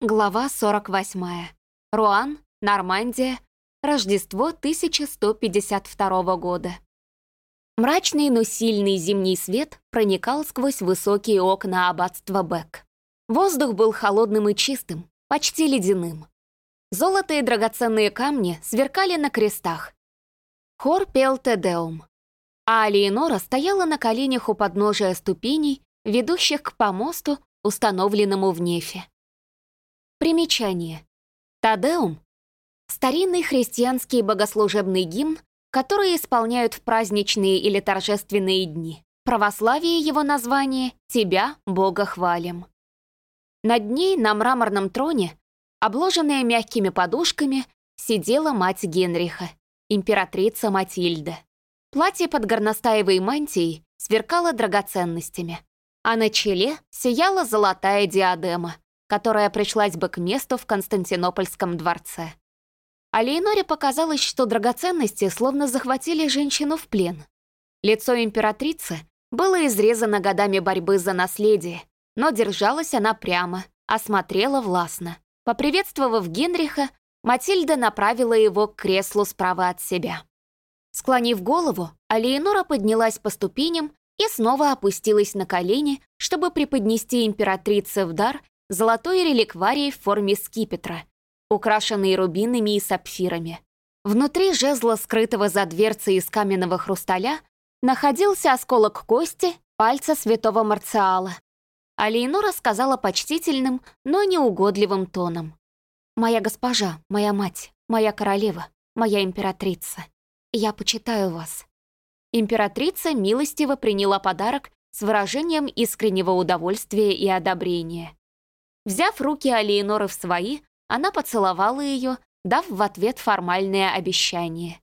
Глава 48. Руан, Нормандия. Рождество 1152 года. Мрачный, но сильный зимний свет проникал сквозь высокие окна аббатства Бек. Воздух был холодным и чистым, почти ледяным. Золото и драгоценные камни сверкали на крестах. Хор пел Тедеум. А Алиенора стояла на коленях у подножия ступеней, ведущих к помосту, установленному в нефе. Примечание. Тадеум — старинный христианский богослужебный гимн, который исполняют в праздничные или торжественные дни. Православие его название «Тебя, Бога, хвалим». Над ней на мраморном троне, обложенная мягкими подушками, сидела мать Генриха, императрица Матильда. Платье под горностаевой мантией сверкало драгоценностями, а на челе сияла золотая диадема — которая пришлась бы к месту в Константинопольском дворце. А Лейноре показалось, что драгоценности словно захватили женщину в плен. Лицо императрицы было изрезано годами борьбы за наследие, но держалась она прямо, осмотрела властно. Поприветствовав Генриха, Матильда направила его к креслу справа от себя. Склонив голову, Алиенора поднялась по ступеням и снова опустилась на колени, чтобы преподнести императрице в дар золотой реликварий в форме скипетра, украшенный рубинами и сапфирами. Внутри жезла, скрытого за дверцей из каменного хрусталя, находился осколок кости пальца святого Марциала. Алейну рассказала почтительным, но неугодливым тоном. «Моя госпожа, моя мать, моя королева, моя императрица, я почитаю вас». Императрица милостиво приняла подарок с выражением искреннего удовольствия и одобрения. Взяв руки Алиеноры в свои, она поцеловала ее, дав в ответ формальное обещание.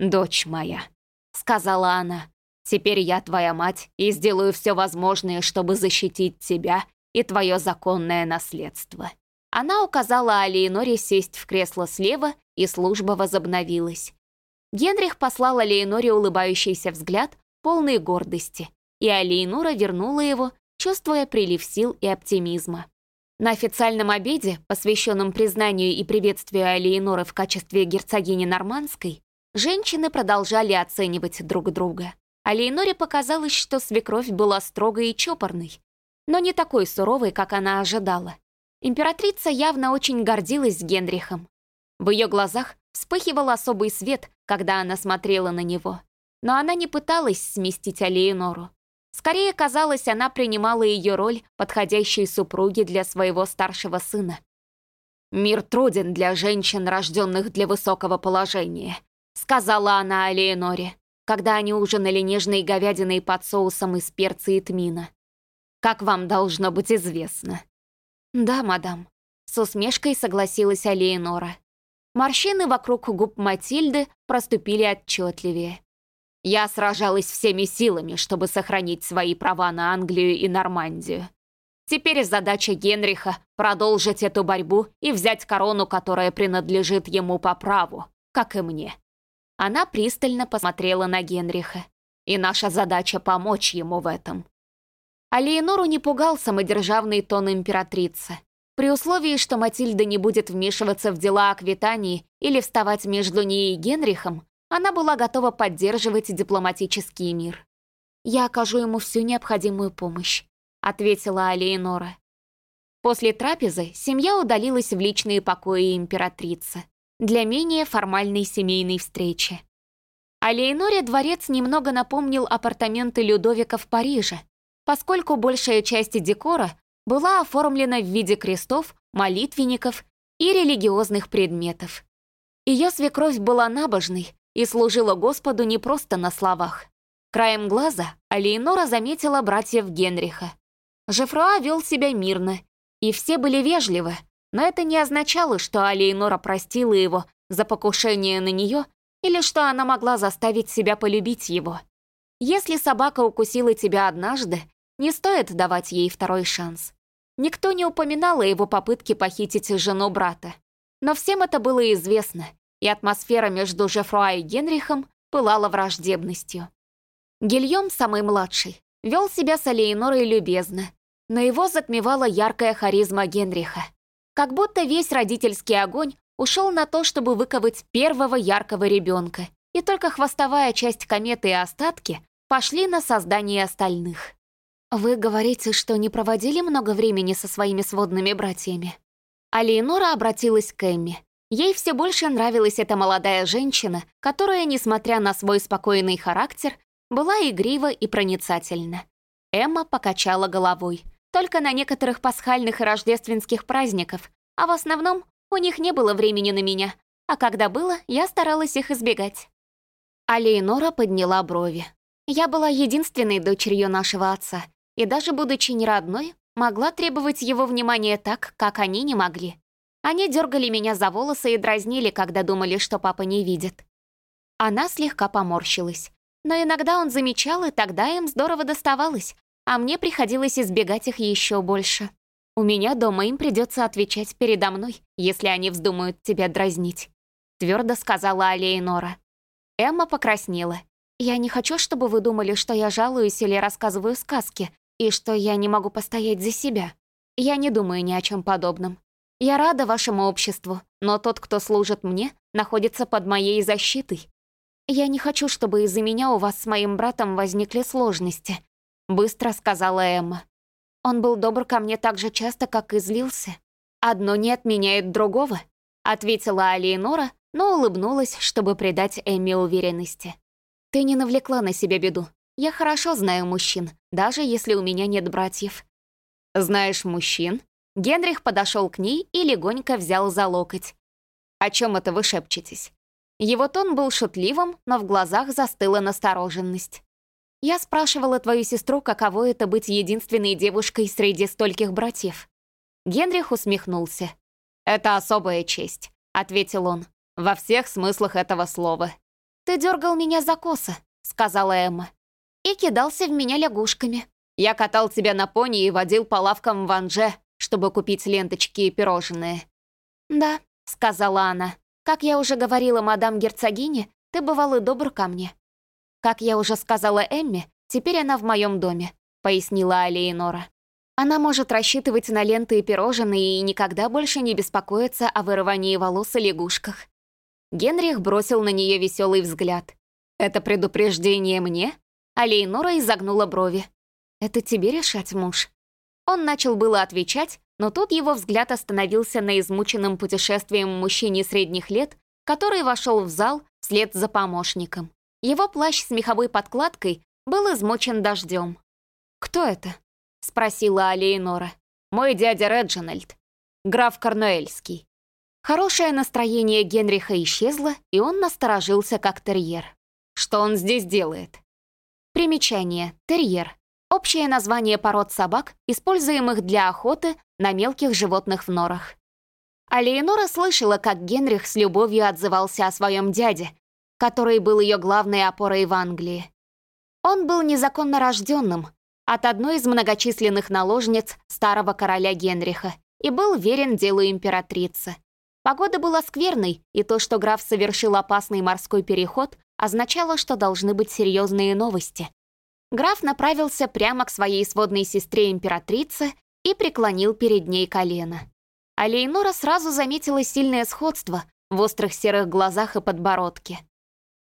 «Дочь моя», — сказала она, — «теперь я твоя мать и сделаю все возможное, чтобы защитить тебя и твое законное наследство». Она указала Алиеноре сесть в кресло слева, и служба возобновилась. Генрих послал Алиеноре улыбающийся взгляд, полный гордости, и Алиенора вернула его, чувствуя прилив сил и оптимизма. На официальном обеде, посвященном признанию и приветствию Алиеноры в качестве герцогини Нормандской, женщины продолжали оценивать друг друга. Алиеноре показалось, что свекровь была строгой и чопорной, но не такой суровой, как она ожидала. Императрица явно очень гордилась Генрихом. В ее глазах вспыхивал особый свет, когда она смотрела на него. Но она не пыталась сместить Алиенору. Скорее казалось, она принимала ее роль подходящей супруги для своего старшего сына. «Мир труден для женщин, рожденных для высокого положения», сказала она Алиеноре, когда они ужинали нежной говядиной под соусом из перца и тмина. «Как вам должно быть известно». «Да, мадам», — с усмешкой согласилась Алиенора. Морщины вокруг губ Матильды проступили отчетливее. Я сражалась всеми силами, чтобы сохранить свои права на Англию и Нормандию. Теперь задача Генриха — продолжить эту борьбу и взять корону, которая принадлежит ему по праву, как и мне. Она пристально посмотрела на Генриха. И наша задача — помочь ему в этом. А Леонору не пугал самодержавный тон императрицы. При условии, что Матильда не будет вмешиваться в дела Аквитании или вставать между ней и Генрихом, она была готова поддерживать дипломатический мир. «Я окажу ему всю необходимую помощь», — ответила Алиенора. После трапезы семья удалилась в личные покои императрицы для менее формальной семейной встречи. Алиеноре дворец немного напомнил апартаменты Людовика в Париже, поскольку большая часть декора была оформлена в виде крестов, молитвенников и религиозных предметов. Ее свекровь была набожной, и служила Господу не просто на словах. Краем глаза Алейнора заметила братьев Генриха. Жефруа вел себя мирно, и все были вежливы, но это не означало, что Алейнора простила его за покушение на нее или что она могла заставить себя полюбить его. Если собака укусила тебя однажды, не стоит давать ей второй шанс. Никто не упоминал о его попытке похитить жену брата. Но всем это было известно, и атмосфера между Жефруа и Генрихом пылала враждебностью. Гильем, самый младший, вел себя с Алейнорой любезно, но его затмевала яркая харизма Генриха. Как будто весь родительский огонь ушел на то, чтобы выковать первого яркого ребенка, и только хвостовая часть кометы и остатки пошли на создание остальных. «Вы говорите, что не проводили много времени со своими сводными братьями?» А обратилась к Эмми. Ей все больше нравилась эта молодая женщина, которая, несмотря на свой спокойный характер, была игрива и проницательна. Эмма покачала головой. Только на некоторых пасхальных и рождественских праздников, а в основном у них не было времени на меня, а когда было, я старалась их избегать. А Леонора подняла брови. Я была единственной дочерью нашего отца, и даже будучи не родной, могла требовать его внимания так, как они не могли. Они дергали меня за волосы и дразнили, когда думали, что папа не видит. Она слегка поморщилась. Но иногда он замечал, и тогда им здорово доставалось, а мне приходилось избегать их еще больше. У меня дома им придется отвечать передо мной, если они вздумают тебя дразнить», — твердо сказала Алейнора. Эмма покраснела. «Я не хочу, чтобы вы думали, что я жалуюсь или рассказываю сказки, и что я не могу постоять за себя. Я не думаю ни о чем подобном. Я рада вашему обществу, но тот, кто служит мне, находится под моей защитой. Я не хочу, чтобы из-за меня у вас с моим братом возникли сложности», — быстро сказала Эмма. «Он был добр ко мне так же часто, как и злился. Одно не отменяет другого», — ответила Алиенора, но улыбнулась, чтобы придать Эмме уверенности. «Ты не навлекла на себя беду. Я хорошо знаю мужчин, даже если у меня нет братьев». «Знаешь мужчин?» Генрих подошел к ней и легонько взял за локоть. «О чем это вы шепчетесь?» Его тон был шутливым, но в глазах застыла настороженность. «Я спрашивала твою сестру, каково это быть единственной девушкой среди стольких братьев». Генрих усмехнулся. «Это особая честь», — ответил он, — «во всех смыслах этого слова». «Ты дергал меня за косы», — сказала Эмма и кидался в меня лягушками. Я катал тебя на пони и водил по лавкам в Анже, чтобы купить ленточки и пирожные». «Да», — сказала она, — «как я уже говорила мадам герцогине, ты бывал и добр ко мне». «Как я уже сказала Эмме, теперь она в моем доме», — пояснила Алиенора. «Она может рассчитывать на ленты и пирожные и никогда больше не беспокоиться о вырывании волос и лягушках». Генрих бросил на нее веселый взгляд. «Это предупреждение мне?» А изогнула брови. «Это тебе решать, муж?» Он начал было отвечать, но тут его взгляд остановился на измученном путешествием мужчине средних лет, который вошел в зал вслед за помощником. Его плащ с меховой подкладкой был измочен дождем. «Кто это?» — спросила Алейнора. «Мой дядя Реджинальд, граф Корнуэльский». Хорошее настроение Генриха исчезло, и он насторожился как терьер. «Что он здесь делает?» Примечание. Терьер. Общее название пород собак, используемых для охоты на мелких животных в норах. А Леонора слышала, как Генрих с любовью отзывался о своем дяде, который был ее главной опорой в Англии. Он был незаконно рожденным от одной из многочисленных наложниц старого короля Генриха и был верен делу императрицы. Погода была скверной, и то, что граф совершил опасный морской переход, означало, что должны быть серьезные новости. Граф направился прямо к своей сводной сестре императрице и преклонил перед ней колено. А Лейнора сразу заметила сильное сходство в острых серых глазах и подбородке.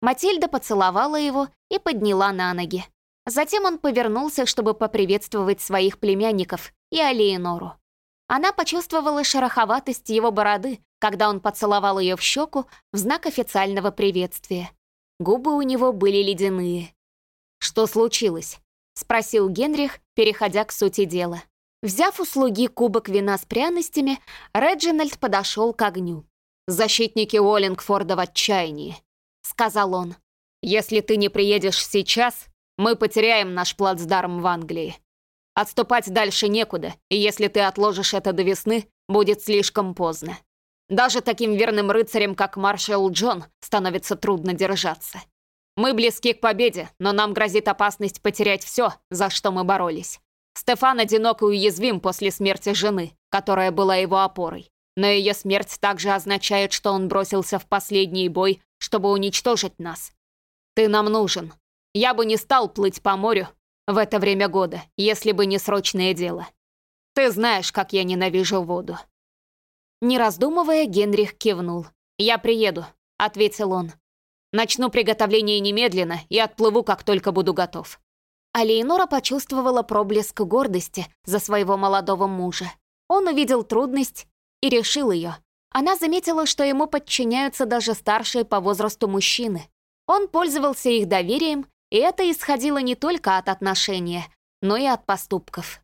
Матильда поцеловала его и подняла на ноги. Затем он повернулся, чтобы поприветствовать своих племянников и Алиенору. Она почувствовала шероховатость его бороды, когда он поцеловал ее в щеку в знак официального приветствия. Губы у него были ледяные. «Что случилось?» — спросил Генрих, переходя к сути дела. Взяв у слуги кубок вина с пряностями, Реджинальд подошел к огню. «Защитники Уоллингфорда в отчаянии», — сказал он. «Если ты не приедешь сейчас, мы потеряем наш плацдарм в Англии. Отступать дальше некуда, и если ты отложишь это до весны, будет слишком поздно. Даже таким верным рыцарям, как маршал Джон, становится трудно держаться. Мы близки к победе, но нам грозит опасность потерять все, за что мы боролись. Стефан одинок и уязвим после смерти жены, которая была его опорой. Но ее смерть также означает, что он бросился в последний бой, чтобы уничтожить нас. Ты нам нужен. Я бы не стал плыть по морю в это время года, если бы не срочное дело. Ты знаешь, как я ненавижу воду. Не раздумывая, Генрих кивнул. «Я приеду», — ответил он. «Начну приготовление немедленно и отплыву, как только буду готов». А Леонора почувствовала проблеск гордости за своего молодого мужа. Он увидел трудность и решил ее. Она заметила, что ему подчиняются даже старшие по возрасту мужчины. Он пользовался их доверием, и это исходило не только от отношения, но и от поступков.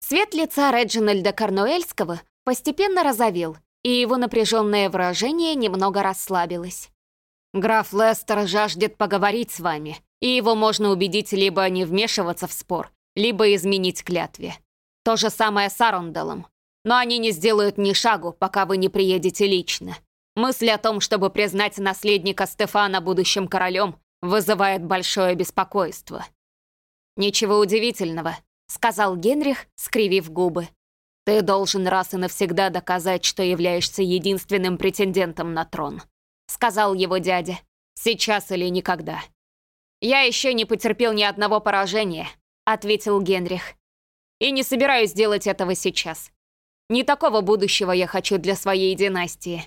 Свет лица Реджинальда Корнуэльского постепенно розовел, и его напряженное выражение немного расслабилось. «Граф Лестер жаждет поговорить с вами», и его можно убедить либо не вмешиваться в спор, либо изменить клятве. То же самое с Арундалом. Но они не сделают ни шагу, пока вы не приедете лично. Мысль о том, чтобы признать наследника Стефана будущим королем, вызывает большое беспокойство. «Ничего удивительного», — сказал Генрих, скривив губы. «Ты должен раз и навсегда доказать, что являешься единственным претендентом на трон», — сказал его дядя. «Сейчас или никогда». «Я еще не потерпел ни одного поражения», — ответил Генрих. «И не собираюсь делать этого сейчас. Не такого будущего я хочу для своей династии».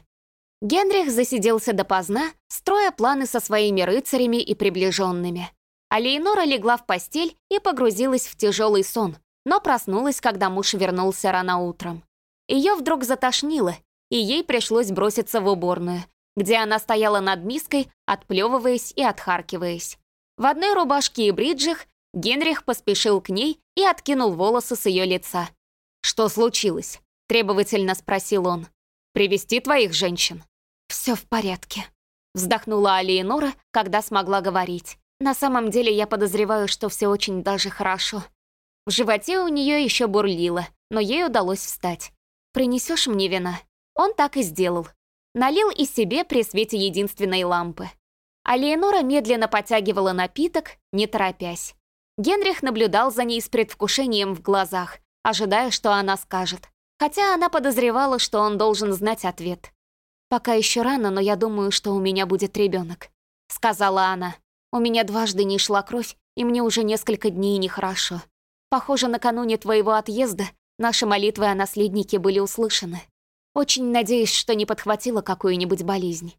Генрих засиделся допоздна, строя планы со своими рыцарями и приближенными. А Лейнора легла в постель и погрузилась в тяжелый сон, но проснулась, когда муж вернулся рано утром. Ее вдруг затошнило, и ей пришлось броситься в уборную, где она стояла над миской, отплевываясь и отхаркиваясь. В одной рубашке и бриджах Генрих поспешил к ней и откинул волосы с ее лица. «Что случилось?» — требовательно спросил он. «Привести твоих женщин?» «Все в порядке», — вздохнула Алиенора, когда смогла говорить. «На самом деле я подозреваю, что все очень даже хорошо». В животе у нее еще бурлило, но ей удалось встать. «Принесешь мне вина?» Он так и сделал. Налил и себе при свете единственной лампы а Леонора медленно потягивала напиток, не торопясь. Генрих наблюдал за ней с предвкушением в глазах, ожидая, что она скажет. Хотя она подозревала, что он должен знать ответ. «Пока еще рано, но я думаю, что у меня будет ребенок», — сказала она. «У меня дважды не шла кровь, и мне уже несколько дней нехорошо. Похоже, накануне твоего отъезда наши молитвы о наследнике были услышаны. Очень надеюсь, что не подхватила какую-нибудь болезнь.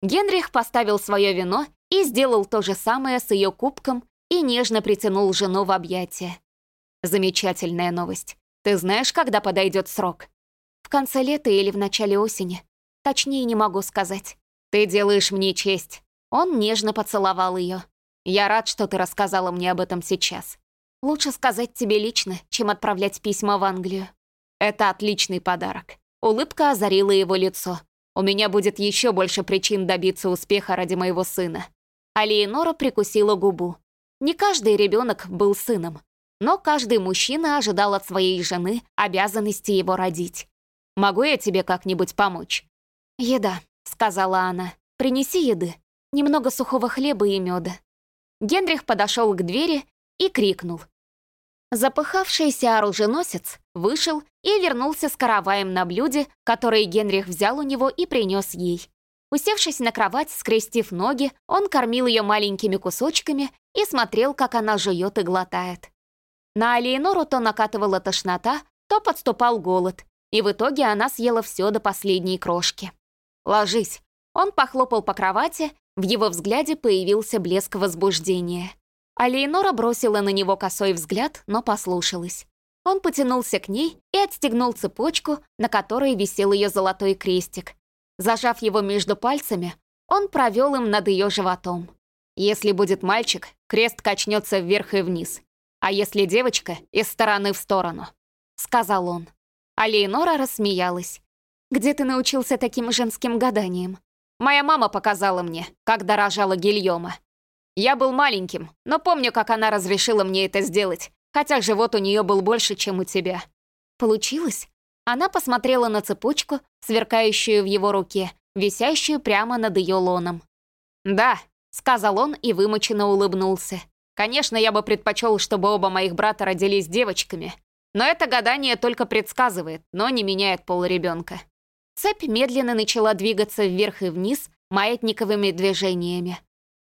Генрих поставил свое вино и сделал то же самое с ее кубком и нежно притянул жену в объятия. Замечательная новость. Ты знаешь, когда подойдет срок? В конце лета или в начале осени. Точнее, не могу сказать. Ты делаешь мне честь. Он нежно поцеловал ее. Я рад, что ты рассказала мне об этом сейчас. Лучше сказать тебе лично, чем отправлять письма в Англию. Это отличный подарок. Улыбка озарила его лицо. У меня будет еще больше причин добиться успеха ради моего сына». А Леонора прикусила губу. Не каждый ребенок был сыном, но каждый мужчина ожидал от своей жены обязанности его родить. «Могу я тебе как-нибудь помочь?» «Еда», — сказала она. «Принеси еды. Немного сухого хлеба и меда». Генрих подошел к двери и крикнул. Запыхавшийся оруженосец вышел и вернулся с караваем на блюде, который Генрих взял у него и принес ей. Усевшись на кровать, скрестив ноги, он кормил ее маленькими кусочками и смотрел, как она жует и глотает. На Алиенору то накатывала тошнота, то подступал голод, и в итоге она съела все до последней крошки. «Ложись». Он похлопал по кровати, в его взгляде появился блеск возбуждения. А Лейнора бросила на него косой взгляд, но послушалась. Он потянулся к ней и отстегнул цепочку, на которой висел ее золотой крестик. Зажав его между пальцами, он провел им над ее животом. Если будет мальчик, крест качнется вверх и вниз, а если девочка — из стороны в сторону, — сказал он. А Лейнора рассмеялась. «Где ты научился таким женским гаданиям?» «Моя мама показала мне, когда рожала Гильома. Я был маленьким, но помню, как она разрешила мне это сделать, хотя живот у нее был больше, чем у тебя. Получилось? Она посмотрела на цепочку, сверкающую в его руке, висящую прямо над ее лоном. «Да», — сказал он и вымученно улыбнулся. «Конечно, я бы предпочел, чтобы оба моих брата родились девочками, но это гадание только предсказывает, но не меняет пол ребенка». Цепь медленно начала двигаться вверх и вниз маятниковыми движениями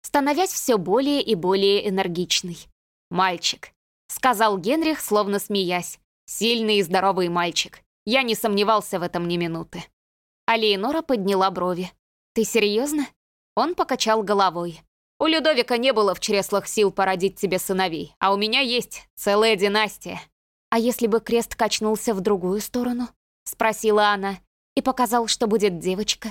становясь все более и более энергичной. «Мальчик», — сказал Генрих, словно смеясь. «Сильный и здоровый мальчик. Я не сомневался в этом ни минуты. А Леонора подняла брови. «Ты серьезно? Он покачал головой. «У Людовика не было в чреслах сил породить тебе сыновей, а у меня есть целая династия». «А если бы крест качнулся в другую сторону?» — спросила она, и показал, что будет девочка.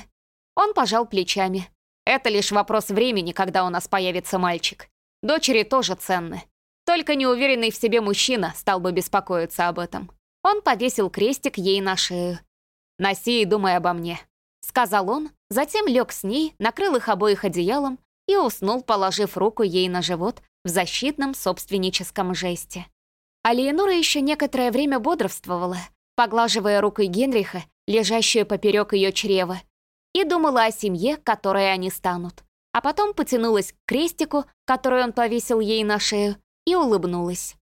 Он пожал плечами. «Это лишь вопрос времени, когда у нас появится мальчик. Дочери тоже ценны. Только неуверенный в себе мужчина стал бы беспокоиться об этом». Он повесил крестик ей на шею. «Носи и думай обо мне», — сказал он, затем лег с ней, накрыл их обоих одеялом и уснул, положив руку ей на живот в защитном собственническом жесте. А Леонора еще некоторое время бодрствовала, поглаживая рукой Генриха, лежащую поперек ее чрева, и думала о семье, которой они станут. А потом потянулась к крестику, который он повесил ей на шею, и улыбнулась.